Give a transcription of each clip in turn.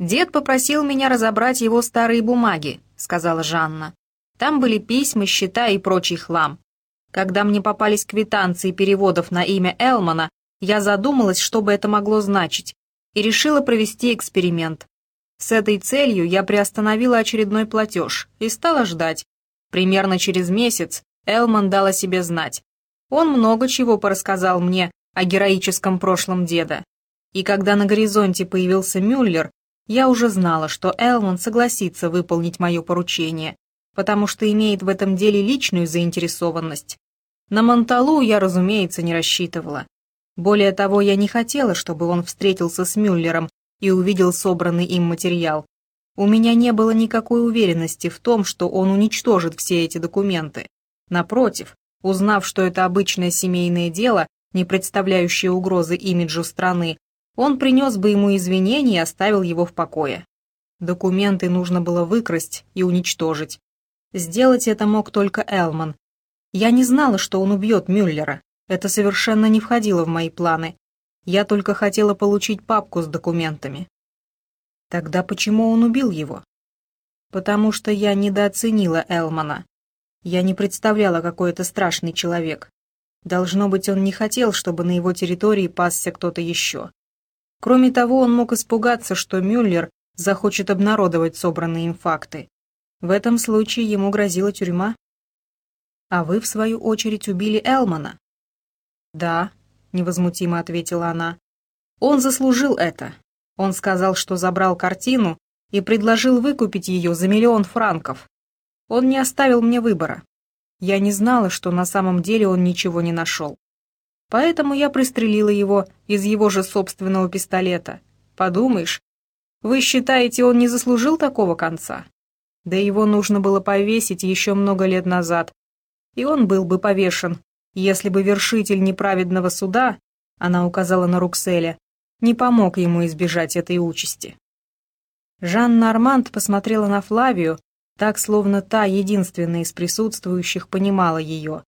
«Дед попросил меня разобрать его старые бумаги», — сказала Жанна. «Там были письма, счета и прочий хлам. Когда мне попались квитанции переводов на имя Элмана, я задумалась, что бы это могло значить, и решила провести эксперимент. С этой целью я приостановила очередной платеж и стала ждать. Примерно через месяц Элман дал о себе знать. Он много чего порассказал мне о героическом прошлом деда. И когда на горизонте появился Мюллер, я уже знала, что Элман согласится выполнить мое поручение, потому что имеет в этом деле личную заинтересованность. На Монталу я, разумеется, не рассчитывала. Более того, я не хотела, чтобы он встретился с Мюллером и увидел собранный им материал. У меня не было никакой уверенности в том, что он уничтожит все эти документы. Напротив, узнав, что это обычное семейное дело, не представляющее угрозы имиджу страны, он принес бы ему извинения и оставил его в покое. Документы нужно было выкрасть и уничтожить. Сделать это мог только Элман. Я не знала, что он убьет Мюллера. Это совершенно не входило в мои планы. Я только хотела получить папку с документами. Тогда почему он убил его? Потому что я недооценила Элмана. Я не представляла, какой это страшный человек. Должно быть, он не хотел, чтобы на его территории пасся кто-то еще. Кроме того, он мог испугаться, что Мюллер захочет обнародовать собранные им факты. В этом случае ему грозила тюрьма. А вы, в свою очередь, убили Элмана. «Да», — невозмутимо ответила она. «Он заслужил это. Он сказал, что забрал картину и предложил выкупить ее за миллион франков. Он не оставил мне выбора. Я не знала, что на самом деле он ничего не нашел. Поэтому я пристрелила его из его же собственного пистолета. Подумаешь, вы считаете, он не заслужил такого конца? Да его нужно было повесить еще много лет назад, и он был бы повешен, если бы вершитель неправедного суда, она указала на Рукселя, не помог ему избежать этой участи. Жанна Арманд посмотрела на Флавию, так, словно та единственная из присутствующих понимала ее.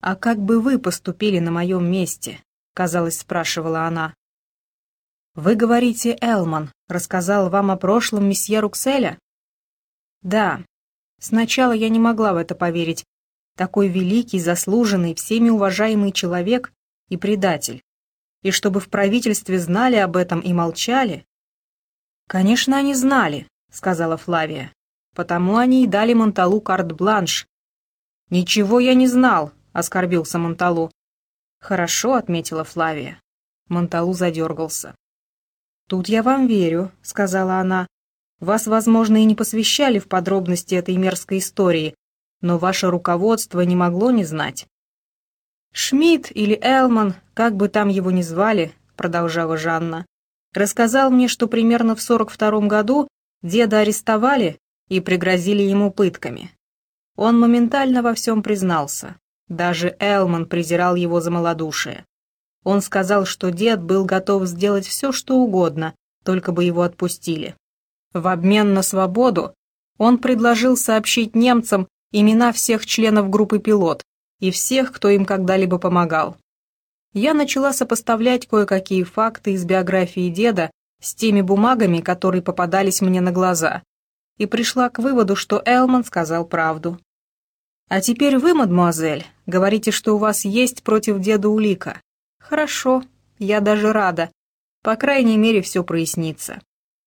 «А как бы вы поступили на моем месте?» — казалось, спрашивала она. «Вы говорите, Элман рассказал вам о прошлом месье Рукселя?» «Да. Сначала я не могла в это поверить, такой великий, заслуженный, всеми уважаемый человек и предатель. И чтобы в правительстве знали об этом и молчали? Конечно, они знали, сказала Флавия. Потому они и дали Монталу карт-бланш. Ничего я не знал, оскорбился Монталу. Хорошо, отметила Флавия. Монталу задергался. «Тут я вам верю», — сказала она. «Вас, возможно, и не посвящали в подробности этой мерзкой истории, но ваше руководство не могло не знать. Шмидт или Элман, как бы там его ни звали, продолжала Жанна, рассказал мне, что примерно в 42 году деда арестовали и пригрозили ему пытками. Он моментально во всем признался. Даже Элман презирал его за малодушие. Он сказал, что дед был готов сделать все, что угодно, только бы его отпустили. В обмен на свободу он предложил сообщить немцам имена всех членов группы «Пилот» и всех, кто им когда-либо помогал. Я начала сопоставлять кое-какие факты из биографии деда с теми бумагами, которые попадались мне на глаза, и пришла к выводу, что Элман сказал правду. «А теперь вы, мадемуазель, говорите, что у вас есть против деда улика. Хорошо, я даже рада. По крайней мере, все прояснится.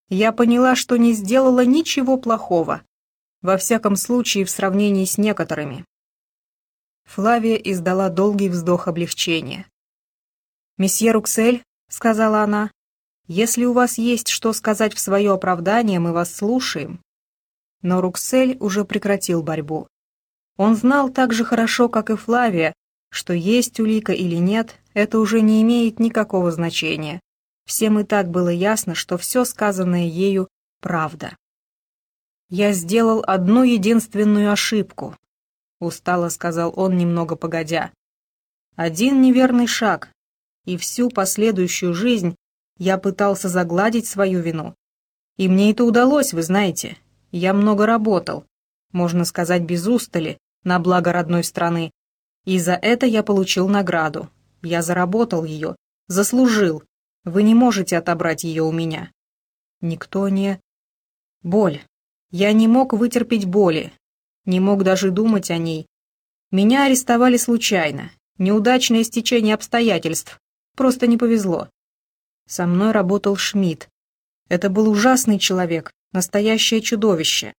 Я поняла, что не сделала ничего плохого, во всяком случае, в сравнении с некоторыми. Флавия издала долгий вздох облегчения. «Месье Руксель», — сказала она, — «если у вас есть что сказать в свое оправдание, мы вас слушаем». Но Руксель уже прекратил борьбу. Он знал так же хорошо, как и Флавия, что есть улика или нет, это уже не имеет никакого значения. Всем и так было ясно, что все сказанное ею — правда. «Я сделал одну единственную ошибку», — устало сказал он немного погодя. «Один неверный шаг, и всю последующую жизнь я пытался загладить свою вину. И мне это удалось, вы знаете. Я много работал, можно сказать, без устали, на благо родной страны. И за это я получил награду. Я заработал ее, заслужил. Вы не можете отобрать ее у меня. Никто не... Боль. Я не мог вытерпеть боли. Не мог даже думать о ней. Меня арестовали случайно. Неудачное стечение обстоятельств. Просто не повезло. Со мной работал Шмидт. Это был ужасный человек, настоящее чудовище.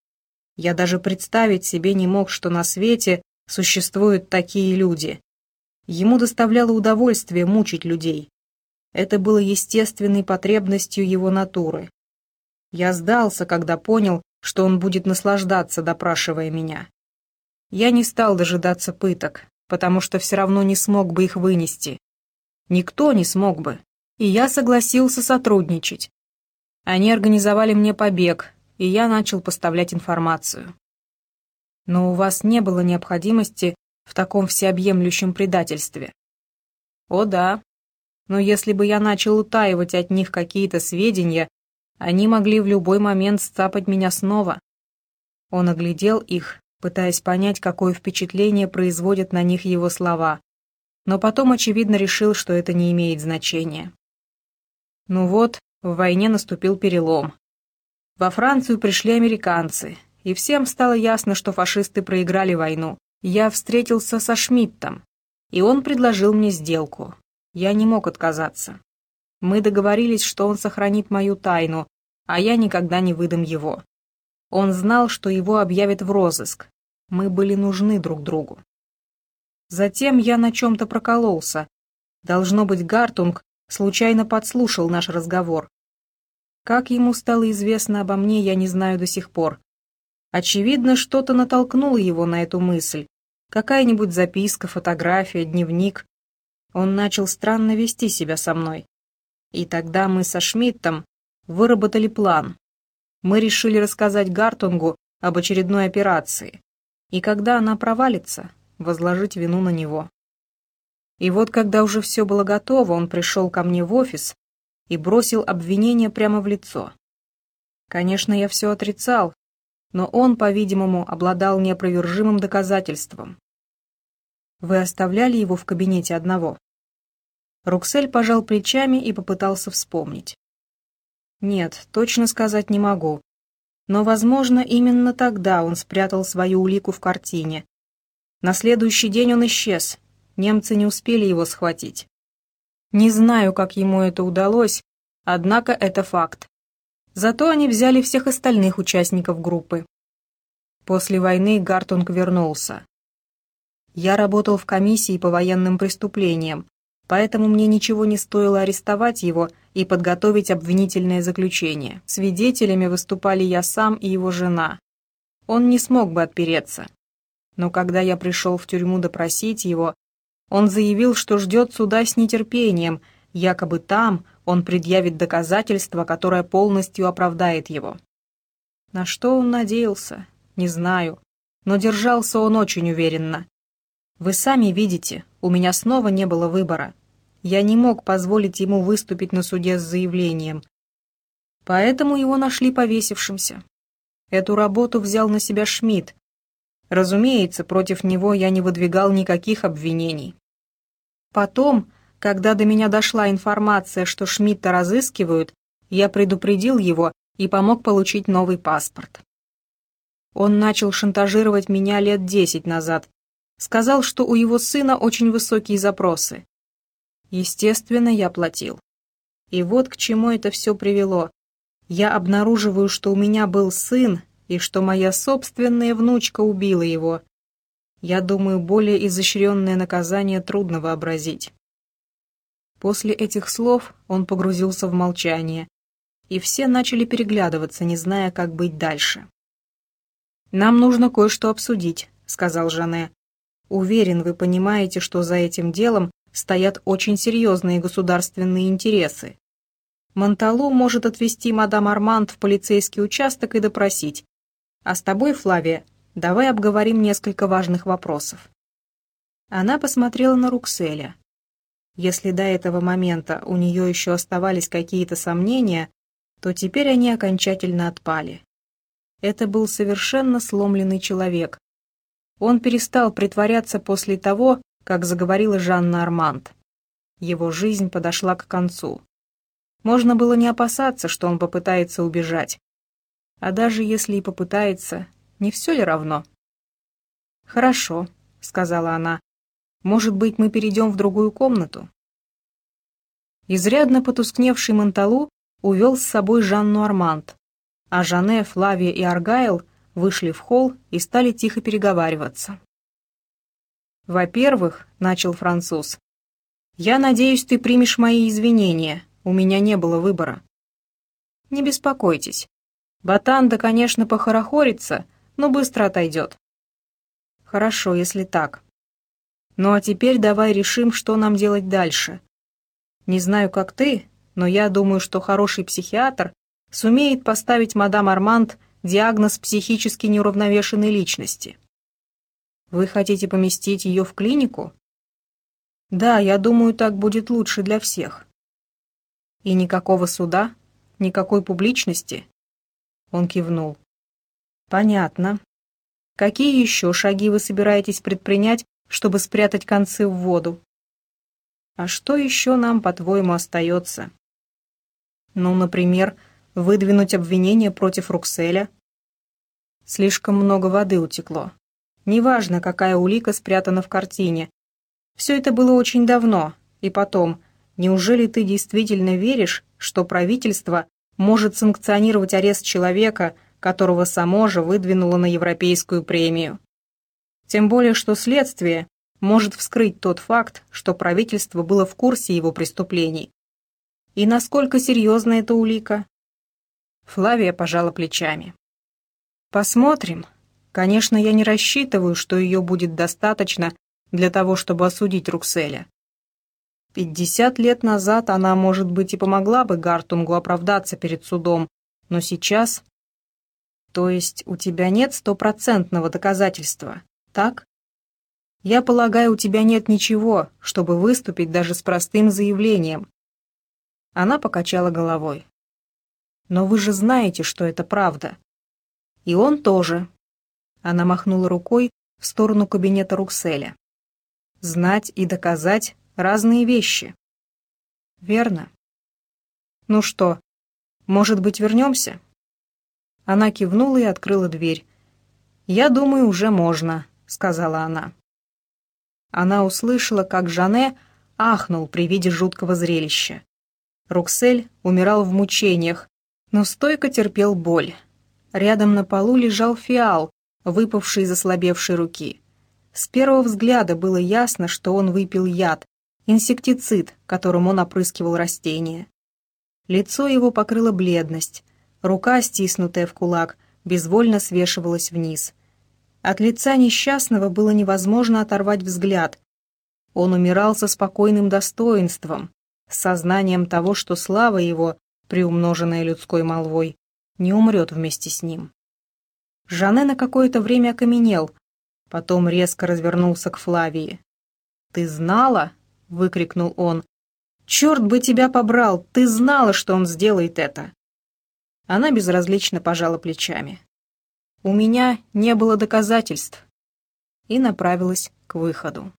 Я даже представить себе не мог, что на свете существуют такие люди. Ему доставляло удовольствие мучить людей. Это было естественной потребностью его натуры. Я сдался, когда понял, что он будет наслаждаться, допрашивая меня. Я не стал дожидаться пыток, потому что все равно не смог бы их вынести. Никто не смог бы. И я согласился сотрудничать. Они организовали мне побег, и я начал поставлять информацию. Но у вас не было необходимости в таком всеобъемлющем предательстве. О да. Но если бы я начал утаивать от них какие-то сведения, они могли в любой момент сцапать меня снова. Он оглядел их, пытаясь понять, какое впечатление производят на них его слова, но потом, очевидно, решил, что это не имеет значения. Ну вот, в войне наступил перелом. Во Францию пришли американцы, и всем стало ясно, что фашисты проиграли войну. Я встретился со Шмидтом, и он предложил мне сделку. Я не мог отказаться. Мы договорились, что он сохранит мою тайну, а я никогда не выдам его. Он знал, что его объявят в розыск. Мы были нужны друг другу. Затем я на чем-то прокололся. Должно быть, Гартунг случайно подслушал наш разговор. Как ему стало известно обо мне, я не знаю до сих пор. Очевидно, что-то натолкнуло его на эту мысль. Какая-нибудь записка, фотография, дневник. Он начал странно вести себя со мной. И тогда мы со Шмидтом выработали план. Мы решили рассказать Гартунгу об очередной операции, и когда она провалится, возложить вину на него. И вот когда уже все было готово, он пришел ко мне в офис и бросил обвинение прямо в лицо. Конечно, я все отрицал, но он, по-видимому, обладал неопровержимым доказательством. Вы оставляли его в кабинете одного? Руксель пожал плечами и попытался вспомнить. Нет, точно сказать не могу. Но, возможно, именно тогда он спрятал свою улику в картине. На следующий день он исчез. Немцы не успели его схватить. Не знаю, как ему это удалось, однако это факт. Зато они взяли всех остальных участников группы. После войны Гартунг вернулся. Я работал в комиссии по военным преступлениям, поэтому мне ничего не стоило арестовать его и подготовить обвинительное заключение. Свидетелями выступали я сам и его жена. Он не смог бы отпереться. Но когда я пришел в тюрьму допросить его, он заявил, что ждет суда с нетерпением, якобы там он предъявит доказательство, которое полностью оправдает его. На что он надеялся, не знаю, но держался он очень уверенно. Вы сами видите, у меня снова не было выбора. Я не мог позволить ему выступить на суде с заявлением. Поэтому его нашли повесившимся. Эту работу взял на себя Шмидт. Разумеется, против него я не выдвигал никаких обвинений. Потом, когда до меня дошла информация, что Шмидта разыскивают, я предупредил его и помог получить новый паспорт. Он начал шантажировать меня лет десять назад. Сказал, что у его сына очень высокие запросы. Естественно, я платил. И вот к чему это все привело. Я обнаруживаю, что у меня был сын, и что моя собственная внучка убила его. Я думаю, более изощренное наказание трудно вообразить. После этих слов он погрузился в молчание, и все начали переглядываться, не зная, как быть дальше. «Нам нужно кое-что обсудить», — сказал Жане. «Уверен, вы понимаете, что за этим делом стоят очень серьезные государственные интересы. Монталу может отвезти мадам Арманд в полицейский участок и допросить. А с тобой, Флавия, давай обговорим несколько важных вопросов. Она посмотрела на Рукселя. Если до этого момента у нее еще оставались какие-то сомнения, то теперь они окончательно отпали. Это был совершенно сломленный человек. Он перестал притворяться после того, как заговорила Жанна Арманд. Его жизнь подошла к концу. Можно было не опасаться, что он попытается убежать. А даже если и попытается, не все ли равно? «Хорошо», — сказала она. «Может быть, мы перейдем в другую комнату?» Изрядно потускневший Монталу увел с собой Жанну Арманд, а Жанне, Флавия и Аргайл вышли в холл и стали тихо переговариваться. «Во-первых», — начал француз, — «я надеюсь, ты примешь мои извинения, у меня не было выбора». «Не беспокойтесь. Батанда, конечно, похорохорится, но быстро отойдет». «Хорошо, если так. Ну а теперь давай решим, что нам делать дальше. Не знаю, как ты, но я думаю, что хороший психиатр сумеет поставить мадам Арманд диагноз психически неуравновешенной личности. Вы хотите поместить ее в клинику? Да, я думаю, так будет лучше для всех. И никакого суда? Никакой публичности? Он кивнул. Понятно. Какие еще шаги вы собираетесь предпринять, чтобы спрятать концы в воду? А что еще нам, по-твоему, остается? Ну, например, выдвинуть обвинение против Рукселя. Слишком много воды утекло. Неважно, какая улика спрятана в картине. Все это было очень давно. И потом, неужели ты действительно веришь, что правительство может санкционировать арест человека, которого само же выдвинуло на европейскую премию? Тем более, что следствие может вскрыть тот факт, что правительство было в курсе его преступлений. И насколько серьезна эта улика? Флавия пожала плечами. Посмотрим. Конечно, я не рассчитываю, что ее будет достаточно для того, чтобы осудить Рукселя. Пятьдесят лет назад она, может быть, и помогла бы Гартунгу оправдаться перед судом, но сейчас... То есть у тебя нет стопроцентного доказательства, так? Я полагаю, у тебя нет ничего, чтобы выступить даже с простым заявлением. Она покачала головой. Но вы же знаете, что это правда. И он тоже. Она махнула рукой в сторону кабинета Рукселя. Знать и доказать — разные вещи. Верно. Ну что, может быть, вернемся? Она кивнула и открыла дверь. «Я думаю, уже можно», — сказала она. Она услышала, как Жане ахнул при виде жуткого зрелища. Руксель умирал в мучениях, но стойко терпел боль. Рядом на полу лежал фиал, выпавший из ослабевшей руки. С первого взгляда было ясно, что он выпил яд, инсектицид, которым он опрыскивал растения. Лицо его покрыло бледность, рука, стиснутая в кулак, безвольно свешивалась вниз. От лица несчастного было невозможно оторвать взгляд. Он умирал со спокойным достоинством, с сознанием того, что слава его, приумноженная людской молвой, не умрет вместе с ним. Жанне на какое-то время окаменел, потом резко развернулся к Флавии. «Ты знала?» — выкрикнул он. «Черт бы тебя побрал! Ты знала, что он сделает это!» Она безразлично пожала плечами. У меня не было доказательств. И направилась к выходу.